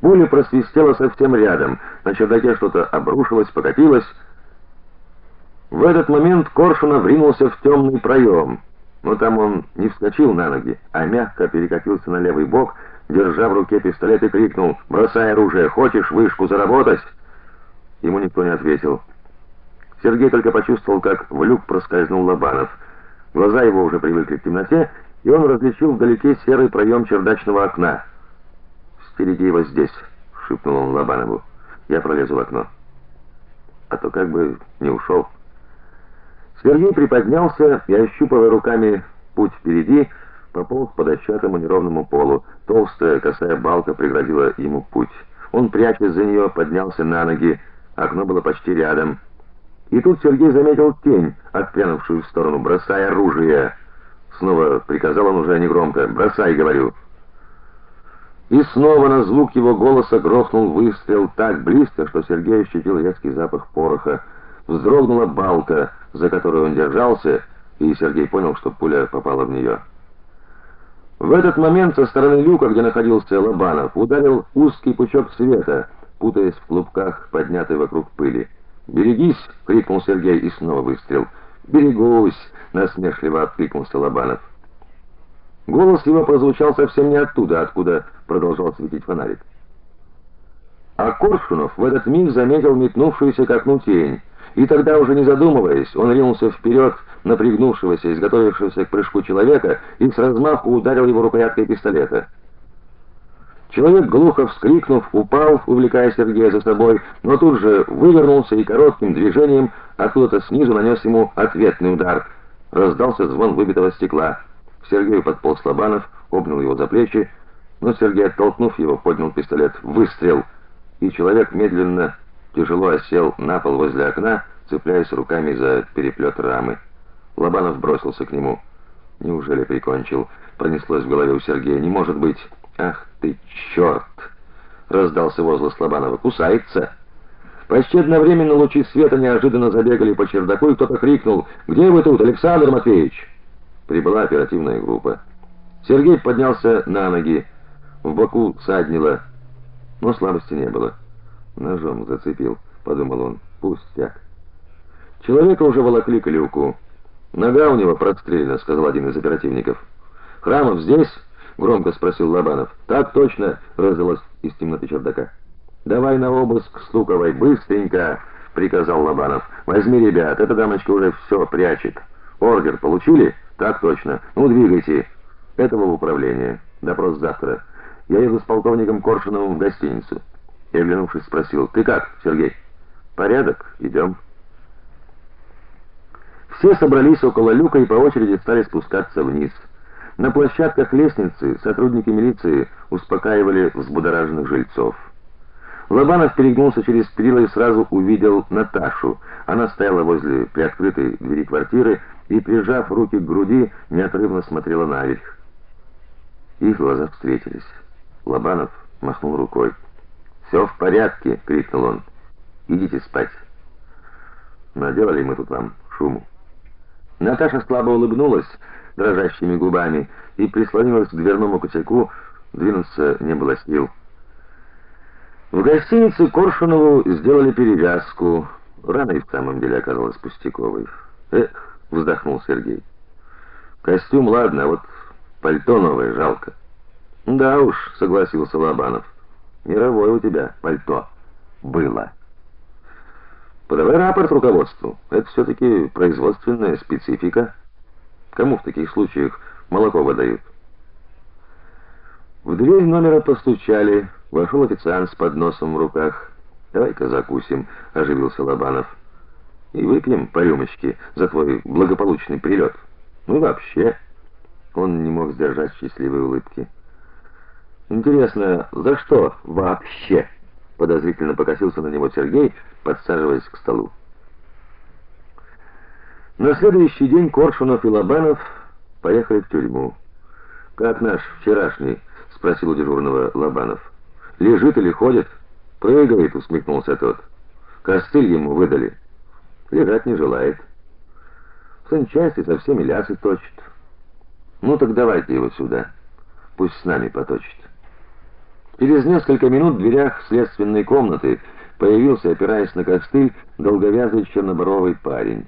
Пуля просвистела совсем рядом. На чердаке что-то обрушилось, покатилось. В этот момент Коршунов ринулся в темный проем. Но там он не вскочил на ноги, а мягко перекатился на левый бок, держа в руке пистолет и крикнул: "Бросай оружие, хочешь вышку заработать?" Ему никто не ответил. Сергей только почувствовал, как в люк проскользнул Лобанов. Глаза его уже привыкли к темноте, и он различил вдалеке серый проем чердачного окна. "Стереги его здесь", шепнул он Лобанову. "Я пролезу в окно". А то как бы не ушел. Сергей приподнялся и ощупывая руками путь впереди, пополз по дощатому неровному полу. Толстая косая балка преградила ему путь. Он, прячась за нее, поднялся на ноги. Окно было почти рядом. И тут Сергей заметил тень, отпрянувшую в сторону, бросая оружие. Снова приказал он уже негромко: "Бросай, говорю". И снова на звук его голоса грохнул выстрел так близко, что Сергей ощутил резкий запах пороха. Вздрогнула балка, за которую он держался, и Сергей понял, что пуля попала в нее. В этот момент со стороны люка, где находился Лобанов, ударил узкий пучок света, путаясь в клубках, поднятой вокруг пыли. "Берегись!" крикнул Сергей и снова выстрел. "Берегусь!" насмешливо откликнулся Лобанов. Голос его прозвучал совсем не оттуда, откуда продолжал светить фонарик. А Коршунов в этот миг заметил метнувшуюся к окну тень, и тогда уже не задумываясь, он ринулся вперед на пригнувшегося, изготовившегося к прыжку человека и с размаху ударил его рукояткой пистолета. Человек глухо вскрикнув, упал, увлекая Сергея за собой, но тут же вывернулся и коротким движением откуда-то снизу нанес ему ответный удар. Раздался звон выбитого стекла. К Сергею подполз Лобанов, обнял его за плечи, но Сергей, оттолкнув его, поднял пистолет. Выстрел, и человек медленно, тяжело осел на пол возле окна, цепляясь руками за переплет рамы. Лобанов бросился к нему. Неужели прикончил? Пронеслось в голове у Сергея. Не может быть. Ах ты черт!» раздался возглас Лобанова. Кусается. Почти одновременно лучи света неожиданно забегали по чердаку, и кто-то крикнул: "Где вы тут, Александр Матвеевич?" Прибыла оперативная группа. Сергей поднялся на ноги. В боку саднило, но слабости не было. Ножом зацепил, подумал он. Пустяк. Человека уже волокли к люку. Нога у него прострелена, сказал один из оперативников. Храмов здесь? громко спросил Лобанов. Так точно, раздалось из темноты чердака. Давай на обыск Стуковой быстренько, приказал Лобанов. Возьми ребят, эта дамочка уже все прячет. Ордер получили? Так точно. Ну, двигайте. Этого в управление. Допрос завтра. Я еду с полковником Коршуновым в гостиницу. Я, оглянувшись, спросил: "Ты как, Сергей?" "Порядок, идем». Все собрались около люка и по очереди стали спускаться вниз. На площадках лестницы сотрудники милиции успокаивали взбудораженных жильцов. Лобанов перегнулся через перила и сразу увидел Наташу. Она стояла возле приоткрытой двери квартиры и, прижав руки к груди, неотрывно смотрела наверх. Их глаза встретились. Лобанов махнул рукой. «Все в порядке!» — крикнул он. «Идите спать!» «Наделали мы тут вам шуму!» Наташа слабо улыбнулась, дрожащими губами и прислонилась к дверному косяку, двинуться не было сил. В гостинице Коршунову сделали перевязку. Рана и в самом деле оказалась пустяковой. Эх, вздохнул Сергей. Костюм ладно, а вот пальто новое жалко. Да уж, согласился Лобанов. Мировое у тебя пальто было. Подавай рапорт руководству. Это все таки производственная специфика. Кому в таких случаях молоко выдают? В дверь номера постучали. Вошел официант с подносом в руках. "Давай-ка закусим", оживился Лобанов. "И выпьем по рюмочке за твой благополучный прилет. Ну и вообще". Он не мог сдержать счастливой улыбки. Интересно, за что вообще? Подозрительно покосился на него Сергей, подсаживаясь к столу. На следующий день Коршунов и Лобанов поехали в тюрьму. Как наш вчерашний, спросил у дежурного Лобанов. Лежит или ходит? Прыгает, усмехнулся тот. Костыль ему выдали. Лежать не желает. В санчасти со всеми лясы точит. Ну так давайте его сюда. Пусть с нами поточит. Через несколько минут в дверях следственной комнаты появился, опираясь на костыль, долговязый чернобровый парень.